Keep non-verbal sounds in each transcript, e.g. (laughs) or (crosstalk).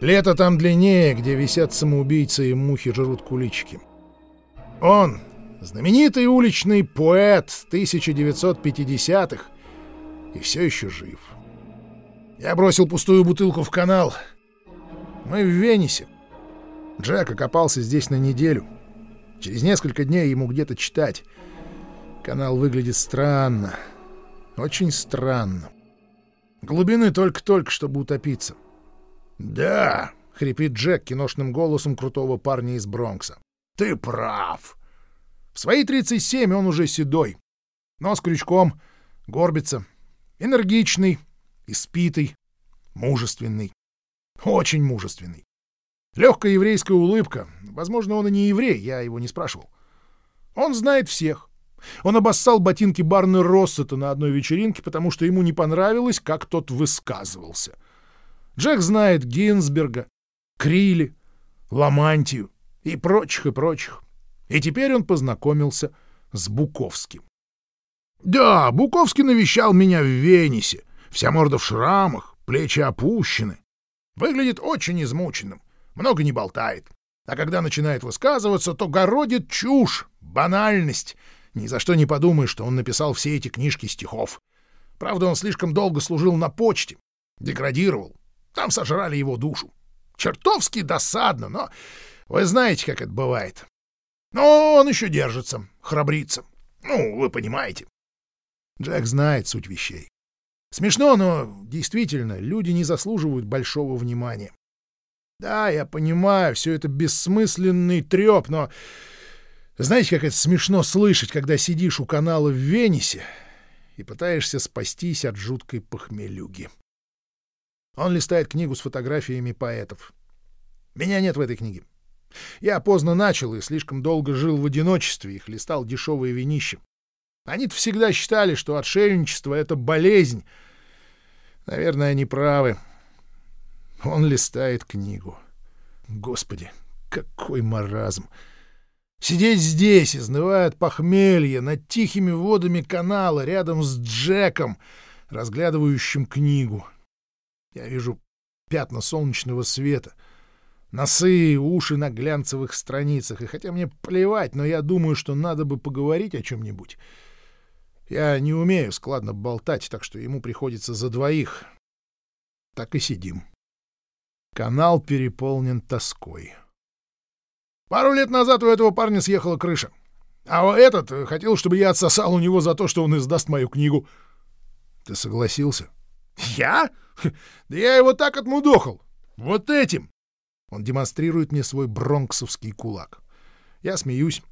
Лето там длиннее, где висят самоубийцы и мухи жрут куличики. Он, знаменитый уличный поэт 1950-х, и все еще жив. Я бросил пустую бутылку в канал. Мы в Венесе. Джек окопался здесь на неделю. Через несколько дней ему где-то читать. Канал выглядит странно. Очень странно. Глубины только-только, чтобы утопиться. «Да», — хрипит Джек киношным голосом крутого парня из Бронкса. «Ты прав». В свои 37 он уже седой. Нос крючком, горбится. Энергичный, испитый, мужественный. Очень мужественный. Легкая еврейская улыбка. Возможно, он и не еврей, я его не спрашивал. Он знает всех. Он обоссал ботинки Барны Россета на одной вечеринке, потому что ему не понравилось, как тот высказывался. Джек знает Гинзберга, Крили, Ламантию и прочих, и прочих. И теперь он познакомился с Буковским. Да, Буковский навещал меня в Венесе. Вся морда в шрамах, плечи опущены. Выглядит очень измученным, много не болтает. А когда начинает высказываться, то городит чушь, банальность — ни за что не подумаешь, что он написал все эти книжки стихов. Правда, он слишком долго служил на почте, деградировал. Там сожрали его душу. Чертовски досадно, но вы знаете, как это бывает. Но он еще держится, храбрится. Ну, вы понимаете. Джек знает суть вещей. Смешно, но действительно, люди не заслуживают большого внимания. Да, я понимаю, все это бессмысленный треп, но знаете, как это смешно слышать, когда сидишь у канала в Венесе и пытаешься спастись от жуткой похмелюги. Он листает книгу с фотографиями поэтов. Меня нет в этой книге. Я поздно начал и слишком долго жил в одиночестве и хлестал дешевые винища. Они-то всегда считали, что отшельничество — это болезнь. Наверное, они правы. Он листает книгу. Господи, какой маразм! — Сидеть здесь, изнывая от похмелья, над тихими водами канала, рядом с Джеком, разглядывающим книгу. Я вижу пятна солнечного света, носы и уши на глянцевых страницах, и хотя мне плевать, но я думаю, что надо бы поговорить о чем-нибудь. Я не умею складно болтать, так что ему приходится за двоих. Так и сидим. Канал переполнен тоской. Пару лет назад у этого парня съехала крыша. А этот хотел, чтобы я отсосал у него за то, что он издаст мою книгу. Ты согласился? Я? (laughs) Да я его так отмудохал. Вот этим. Он демонстрирует мне свой бронксовский кулак. Я смеюсь.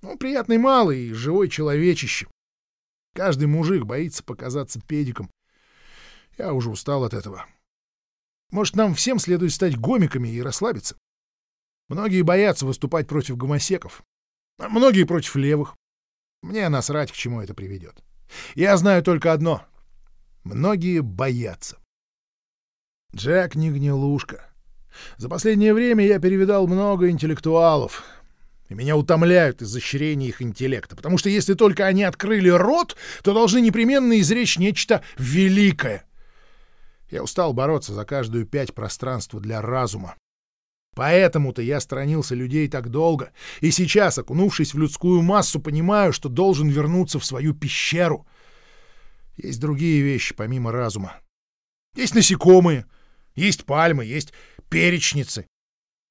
Ну, приятный малый и живой человечище. Каждый мужик боится показаться педиком. Я уже устал от этого. Может, нам всем следует стать гомиками и расслабиться? Многие боятся выступать против гомосеков, а многие против левых. Мне насрать, к чему это приведет. Я знаю только одно. Многие боятся. Джек не гнилушка. За последнее время я перевидал много интеллектуалов, и меня утомляют изощрения их интеллекта, потому что если только они открыли рот, то должны непременно изречь нечто великое. Я устал бороться за каждую пять пространства для разума. Поэтому-то я сторонился людей так долго, и сейчас, окунувшись в людскую массу, понимаю, что должен вернуться в свою пещеру. Есть другие вещи, помимо разума. Есть насекомые, есть пальмы, есть перечницы.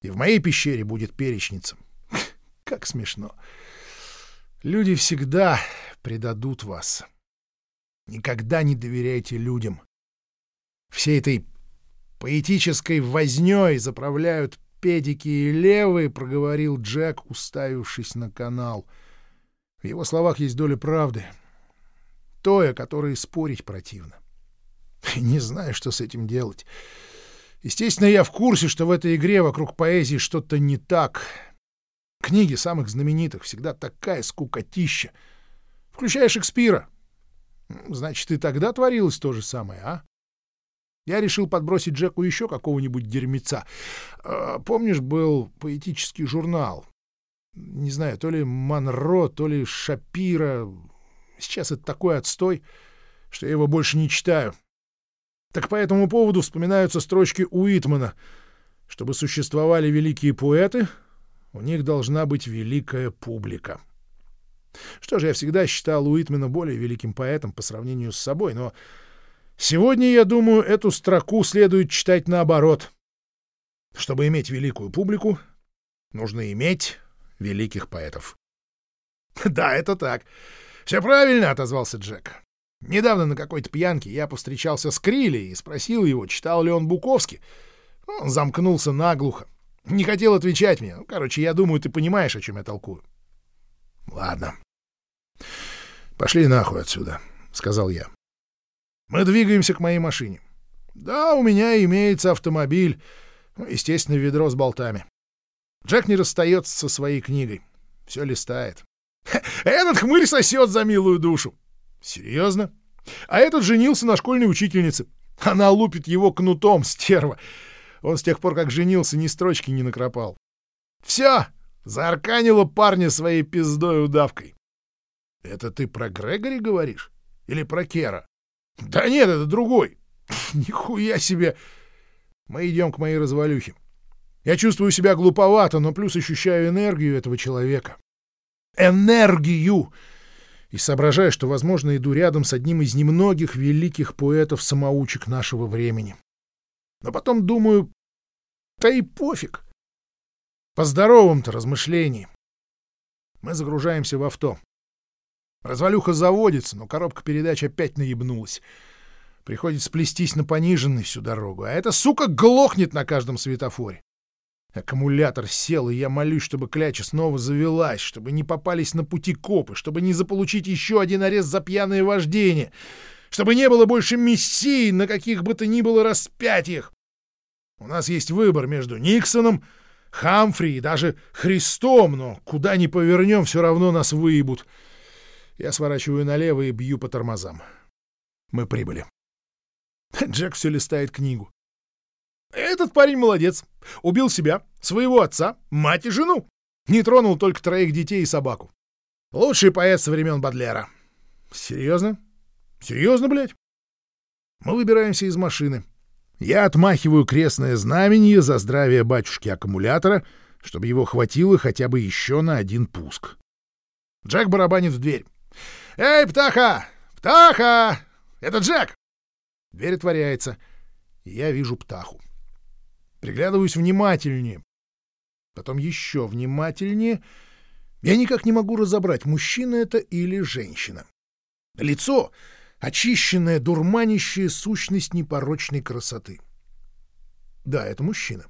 И в моей пещере будет перечница. (laughs) Как смешно. Люди всегда предадут вас. Никогда не доверяйте людям. Всей этой поэтической вознёй заправляют педики и левые, — проговорил Джек, уставившись на канал. В его словах есть доля правды. Той, о которой спорить противно. (laughs) Не знаю, что с этим делать. Естественно, я в курсе, что в этой игре вокруг поэзии что-то не так. Книги самых знаменитых всегда такая скукотища. Включая Шекспира. Значит, и тогда творилось то же самое, а? Я решил подбросить Джеку еще какого-нибудь дерьмеца. А, помнишь, был поэтический журнал? Не знаю, то ли Монро, то ли Шапира. Сейчас это такой отстой, что я его больше не читаю. Так по этому поводу вспоминаются строчки Уитмана. Чтобы существовали великие поэты, у них должна быть великая публика. Что же, я всегда считал Уитмена более великим поэтом по сравнению с собой, но сегодня, я думаю, эту строку следует читать наоборот. Чтобы иметь великую публику, нужно иметь великих поэтов. (laughs) — Да, это так. Все правильно, — отозвался Джек. Недавно на какой-то пьянке я повстречался с Крилли и спросил его, читал ли он Буковский. Он замкнулся наглухо. Не хотел отвечать мне. Ну, короче, я думаю, ты понимаешь, о чем я толкую. — Ладно. — Пошли нахуй отсюда, — сказал я. Мы двигаемся к моей машине. Да, у меня имеется автомобиль, ну, естественно, ведро с болтами. Джек не расстается со своей книгой. Все листает. Этот хмырь сосет за милую душу. Серьезно? А этот женился на школьной учительнице. Она лупит его кнутом, стерва. Он с тех пор, как женился, ни строчки не накропал. Все, заарканила парня своей пиздой удавкой. Это ты про Грегори говоришь? Или про Кера? Да нет, это другой. Нихуя себе. Мы идем к моей развалюхе. Я чувствую себя глуповато, но плюс ощущаю энергию этого человека. Энергию! И соображаю, что, возможно, иду рядом с одним из немногих великих поэтов-самоучек нашего времени. Но потом думаю, да и пофиг. По здоровым-то размышлениям. Мы загружаемся в авто. Развалюха заводится, но коробка передач опять наебнулась. Приходится сплестись на пониженный всю дорогу, а эта сука глохнет на каждом светофоре. Аккумулятор сел, и я молюсь, чтобы кляча снова завелась, чтобы не попались на пути копы, чтобы не заполучить еще один арест за пьяное вождение, чтобы не было больше мессии на каких бы то ни было распятиях. У нас есть выбор между Никсоном, Хамфри и даже Христом, но куда ни повернем, все равно нас выебут. Я сворачиваю налево и бью по тормозам. Мы прибыли. (laughs) Джек все листает книгу. Этот парень молодец. Убил себя, своего отца, мать и жену. Не тронул только троих детей и собаку. Лучший поэт со времен Бадлера. Серьезно? Серьезно, блядь? Мы выбираемся из машины. Я отмахиваю крестное знамение за здравие батюшки аккумулятора, чтобы его хватило хотя бы еще на один пуск. Джек барабанит в дверь. «Эй, птаха! Птаха! Это Джек!» Дверь отворяется, и я вижу птаху. Приглядываюсь внимательнее. Потом еще внимательнее. Я никак не могу разобрать, мужчина это или женщина. Лицо — очищенная, дурманящая сущность непорочной красоты. Да, это мужчина.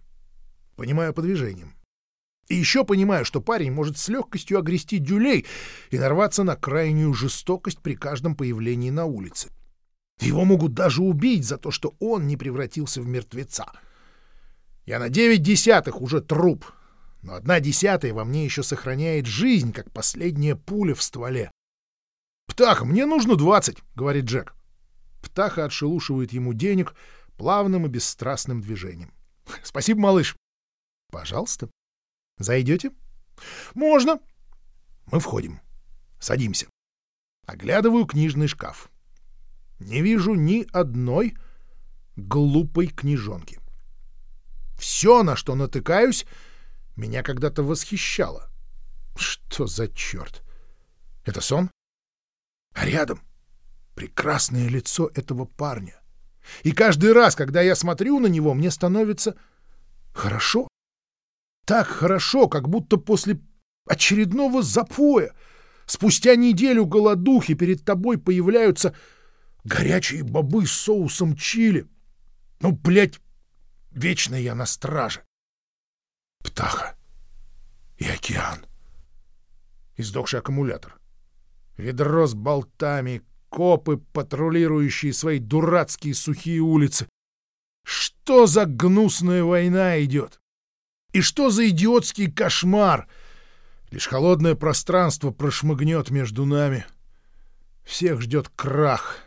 Понимаю по движениям. И еще понимаю, что парень может с легкостью огрести дюлей и нарваться на крайнюю жестокость при каждом появлении на улице. Его могут даже убить за то, что он не превратился в мертвеца. Я на девять десятых уже труп, но одна десятая во мне еще сохраняет жизнь, как последняя пуля в стволе. «Птаха, мне нужно двадцать», — говорит Джек. Птаха отшелушивает ему денег плавным и бесстрастным движением. «Спасибо, малыш». «Пожалуйста. Зайдете?» «Можно». Мы входим. Садимся. Оглядываю книжный шкаф. Не вижу ни одной глупой книжонки. Все, на что натыкаюсь, меня когда-то восхищало. Что за черт? Это сон? А рядом прекрасное лицо этого парня. И каждый раз, когда я смотрю на него, мне становится хорошо. Так хорошо, как будто после очередного запоя, спустя неделю голодухи перед тобой появляются горячие бобы с соусом чили. Ну, блядь, Вечно я на страже. Птаха и океан. Издохший аккумулятор. Ведро с болтами, копы, патрулирующие свои дурацкие сухие улицы. Что за гнусная война идет? И что за идиотский кошмар? Лишь холодное пространство прошмыгнет между нами. Всех ждет крах.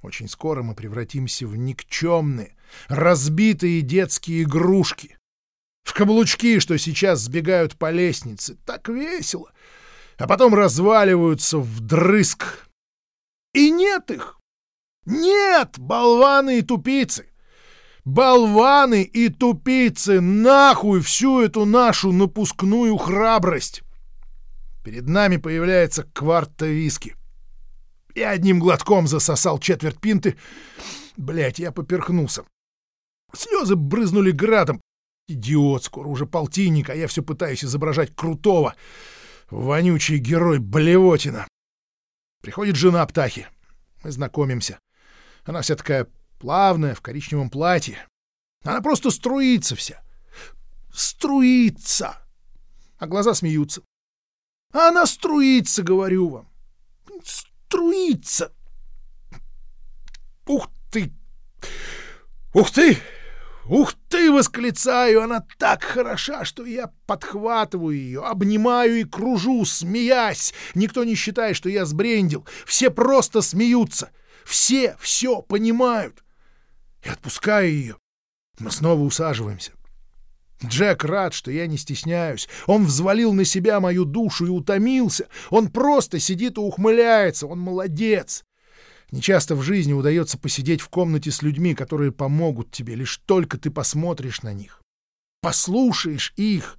Очень скоро мы превратимся в никчемные, разбитые детские игрушки. В каблучки, что сейчас сбегают по лестнице. Так весело. А потом разваливаются вдрызг. И нет их. Нет, болваны и тупицы. Болваны и тупицы, нахуй всю эту нашу напускную храбрость! Перед нами появляется кварта виски. Я одним глотком засосал четверть пинты. Блять, я поперхнулся. Слезы брызнули градом. Идиот, скоро уже полтинник, а я все пытаюсь изображать крутого. Вонючий герой Блевотина. Приходит жена Птахи. Мы знакомимся. Она вся такая плавная, в коричневом платье. Она просто струится вся. Струится. А глаза смеются. А она струится, говорю вам. Струится. Ух ты! Ух ты! «Ух ты!» — восклицаю, она так хороша, что я подхватываю ее, обнимаю и кружу, смеясь. Никто не считает, что я сбрендил. Все просто смеются. Все все понимают. И отпускаю ее. Мы снова усаживаемся. Джек рад, что я не стесняюсь. Он взвалил на себя мою душу и утомился. Он просто сидит и ухмыляется. Он молодец. Нечасто в жизни удается посидеть в комнате с людьми, которые помогут тебе, лишь только ты посмотришь на них. Послушаешь их.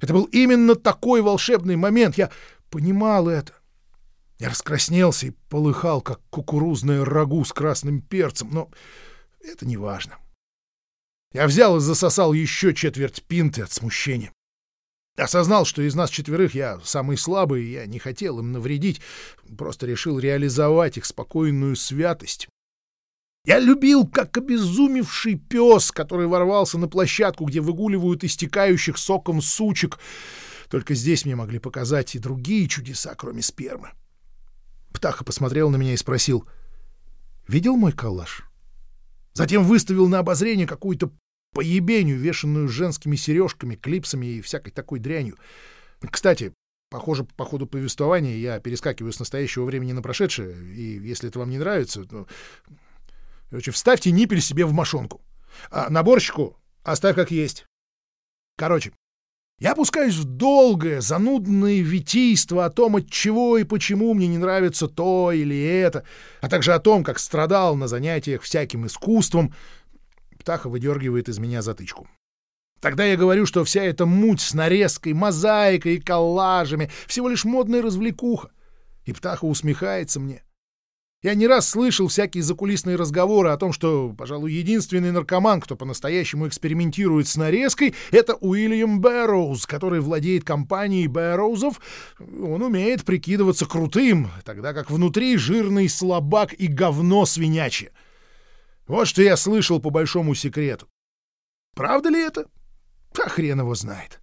Это был именно такой волшебный момент. Я понимал это. Я раскраснелся и полыхал, как кукурузное рагу с красным перцем, но это не важно. Я взял и засосал еще четверть пинты от смущения. Осознал, что из нас четверых я самый слабый, и я не хотел им навредить, просто решил реализовать их спокойную святость. Я любил, как обезумевший пес, который ворвался на площадку, где выгуливают истекающих соком сучек. Только здесь мне могли показать и другие чудеса, кроме спермы. Птаха посмотрел на меня и спросил, «Видел мой калаш?» Затем выставил на обозрение какую-то по ебению, вешанную женскими сережками, клипсами и всякой такой дрянью. Кстати, похоже, по ходу повествования я перескакиваю с настоящего времени на прошедшее, и если это вам не нравится, то... Короче, вставьте ниппель себе в мошонку. А наборщику оставь как есть. Короче, я опускаюсь в долгое, занудное витийство о том, от чего и почему мне не нравится то или это, а также о том, как страдал на занятиях всяким искусством, Птаха выдергивает из меня затычку. Тогда я говорю, что вся эта муть с нарезкой, мозаикой и коллажами — всего лишь модная развлекуха. И Птаха усмехается мне. Я не раз слышал всякие закулисные разговоры о том, что, пожалуй, единственный наркоман, кто по-настоящему экспериментирует с нарезкой, это Уильям Бэрроуз, который владеет компанией Бэрроузов. Он умеет прикидываться крутым, тогда как внутри жирный слабак и говно свинячье. Вот что я слышал по большому секрету. Правда ли это? А хрен его знает.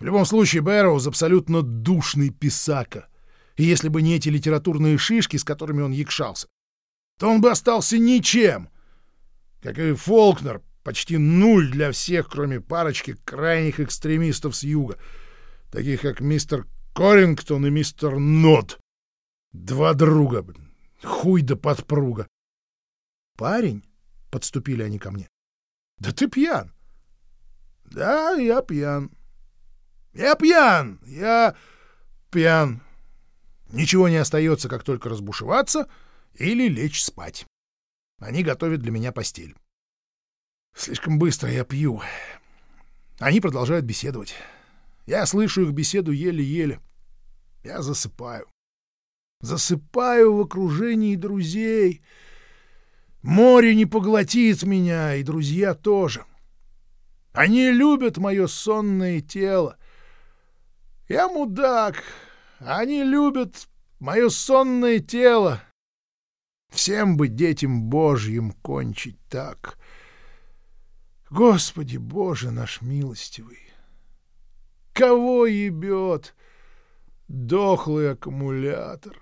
В любом случае, Бэрроуз абсолютно душный писака. И если бы не эти литературные шишки, с которыми он якшался, то он бы остался ничем. Как и Фолкнер, почти нуль для всех, кроме парочки крайних экстремистов с юга, таких как мистер Корингтон и мистер Нот. Два друга, хуй да подпруга. Парень — подступили они ко мне. — Да ты пьян. — Да, я пьян. — Я пьян, я пьян. Ничего не остается, как только разбушеваться или лечь спать. Они готовят для меня постель. Слишком быстро я пью. Они продолжают беседовать. Я слышу их беседу еле-еле. Я засыпаю. Засыпаю в окружении друзей — Море не поглотит меня, и друзья тоже. Они любят мое сонное тело. Я мудак. Они любят мое сонное тело. Всем бы детям Божьим кончить так. Господи Боже наш милостивый! Кого ебет дохлый аккумулятор?